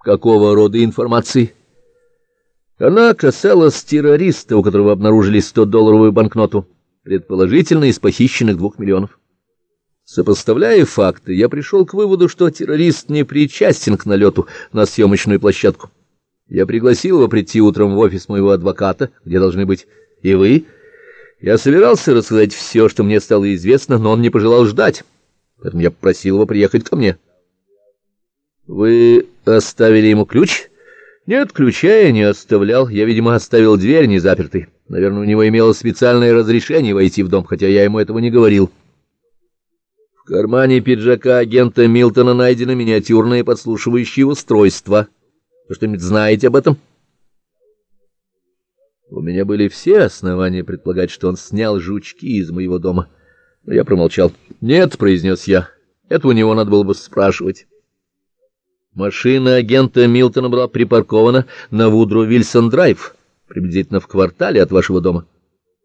Какого рода информации? Она касалась террориста, у которого обнаружили 100-долларовую банкноту, предположительно из похищенных двух миллионов. Сопоставляя факты, я пришел к выводу, что террорист не причастен к налету на съемочную площадку. Я пригласил его прийти утром в офис моего адвоката, где должны быть и вы. Я собирался рассказать все, что мне стало известно, но он не пожелал ждать, поэтому я попросил его приехать ко мне. Вы оставили ему ключ? Нет, ключа я не оставлял. Я, видимо, оставил дверь не запертой. Наверное, у него имело специальное разрешение войти в дом, хотя я ему этого не говорил. В кармане пиджака агента Милтона найдено миниатюрное подслушивающее устройство. Вы что-нибудь знаете об этом? У меня были все основания предполагать, что он снял жучки из моего дома. Но я промолчал. «Нет», — произнес я, — «это у него надо было бы спрашивать». Машина агента Милтона была припаркована на Вудро-Вильсон-Драйв, приблизительно в квартале от вашего дома.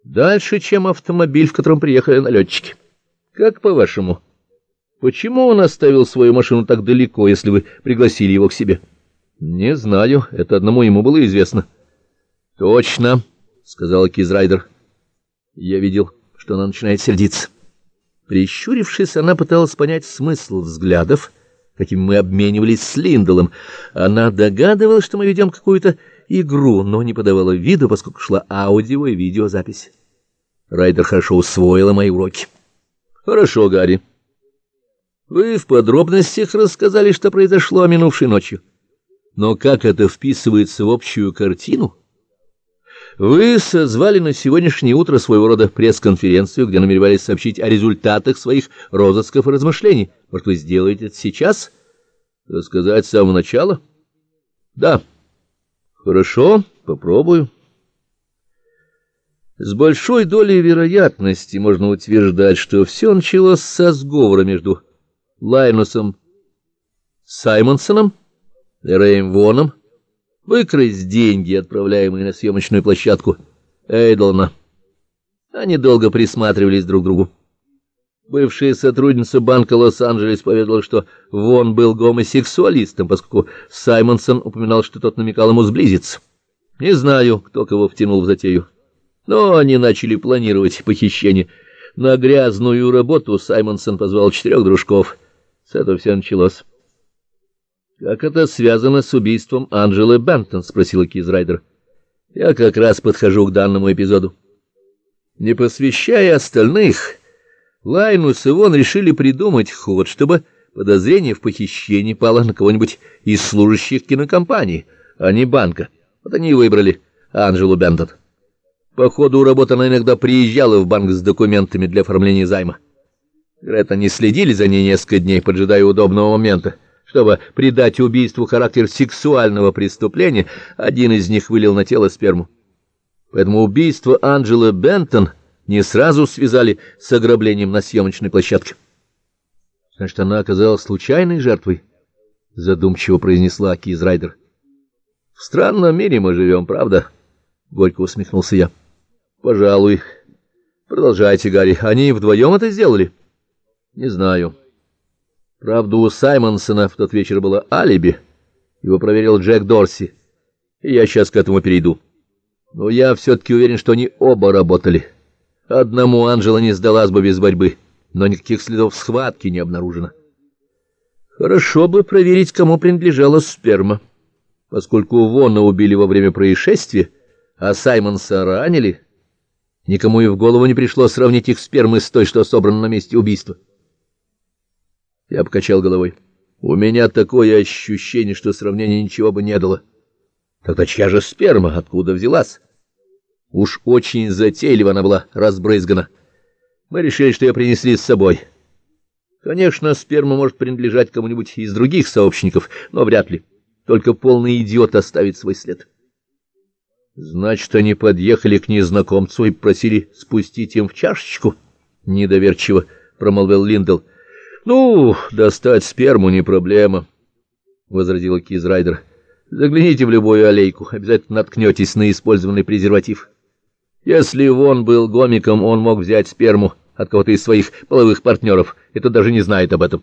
Дальше, чем автомобиль, в котором приехали налетчики. Как по-вашему, почему он оставил свою машину так далеко, если вы пригласили его к себе? Не знаю, это одному ему было известно. Точно, сказал Кизрайдер. Я видел, что она начинает сердиться. Прищурившись, она пыталась понять смысл взглядов, каким мы обменивались с Линдолом. Она догадывалась, что мы ведем какую-то игру, но не подавала виду, поскольку шла аудио и видеозапись. Райдер хорошо усвоила мои уроки. Хорошо, Гарри. Вы в подробностях рассказали, что произошло минувшей ночью. Но как это вписывается в общую картину? Вы созвали на сегодняшнее утро своего рода пресс-конференцию, где намеревались сообщить о результатах своих розысков и размышлений. Может, вы сделаете это сейчас? Рассказать с самого начала? Да. Хорошо, попробую. С большой долей вероятности можно утверждать, что все началось со сговора между Лайнусом Саймонсоном Рэем Воном, выкрасть деньги, отправляемые на съемочную площадку Эйдлона. Они долго присматривались друг к другу. Бывшая сотрудница банка Лос-Анджелес поведала, что Вон был гомосексуалистом, поскольку Саймонсон упоминал, что тот намекал ему сблизиться. Не знаю, кто кого втянул в затею, но они начали планировать похищение. На грязную работу Саймонсон позвал четырех дружков. С этого все началось. «Как это связано с убийством Анджелы Бентон?» — спросила Кизрайдер. «Я как раз подхожу к данному эпизоду. Не посвящая остальных, Лайнус и Вон решили придумать ход, чтобы подозрение в похищении пало на кого-нибудь из служащих кинокомпании, а не банка. Вот они и выбрали Анджелу Бентон. По ходу работы она иногда приезжала в банк с документами для оформления займа. Вероятно, не следили за ней несколько дней, поджидая удобного момента. Чтобы придать убийству характер сексуального преступления, один из них вылил на тело сперму. Поэтому убийство Анджелы Бентон не сразу связали с ограблением на съемочной площадке. Значит, она оказалась случайной жертвой, — задумчиво произнесла Киз Райдер. — В странном мире мы живем, правда? — горько усмехнулся я. — Пожалуй. Продолжайте, Гарри. Они вдвоем это сделали? — Не знаю. — Правда, у Саймонсона в тот вечер было алиби. Его проверил Джек Дорси. И я сейчас к этому перейду. Но я все-таки уверен, что они оба работали. Одному Анжела не сдалась бы без борьбы, но никаких следов схватки не обнаружено. Хорошо бы проверить, кому принадлежала сперма. Поскольку Вона убили во время происшествия, а Саймонса ранили, никому и в голову не пришло сравнить их спермы с той, что собрана на месте убийства. Я покачал головой. У меня такое ощущение, что сравнение ничего бы не дало. Тогда чья же сперма? Откуда взялась? Уж очень затейливо она была разбрызгана. Мы решили, что ее принесли с собой. Конечно, сперма может принадлежать кому-нибудь из других сообщников, но вряд ли. Только полный идиот оставит свой след. Значит, они подъехали к незнакомцу и просили спустить им в чашечку? Недоверчиво промолвил Линдл. Ну, достать сперму не проблема, — возразила Киз Райдер. Загляните в любую аллейку, обязательно наткнетесь на использованный презерватив. Если Вон был гомиком, он мог взять сперму от кого-то из своих половых партнеров, и тот даже не знает об этом.